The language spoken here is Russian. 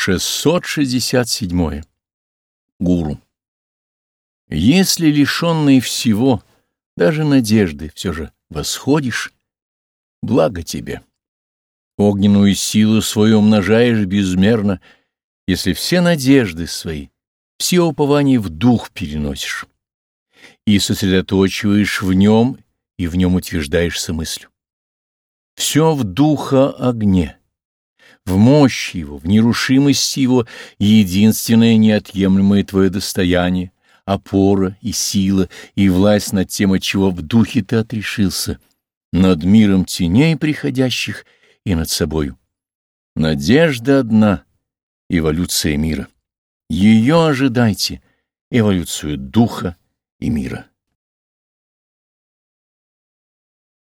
667. Гуру. Если лишенный всего, даже надежды, все же восходишь, благо тебе. Огненную силу свою умножаешь безмерно, если все надежды свои, все упования в дух переносишь и сосредоточиваешь в нем и в нем утверждаешься мыслью. Все в духа огне в мощи его, в нерушимости его единственное неотъемлемое твое достояние, опора и сила, и власть над тем, от чего в духе ты отрешился, над миром теней приходящих и над собою. Надежда одна — эволюция мира. Ее ожидайте, эволюцию духа и мира.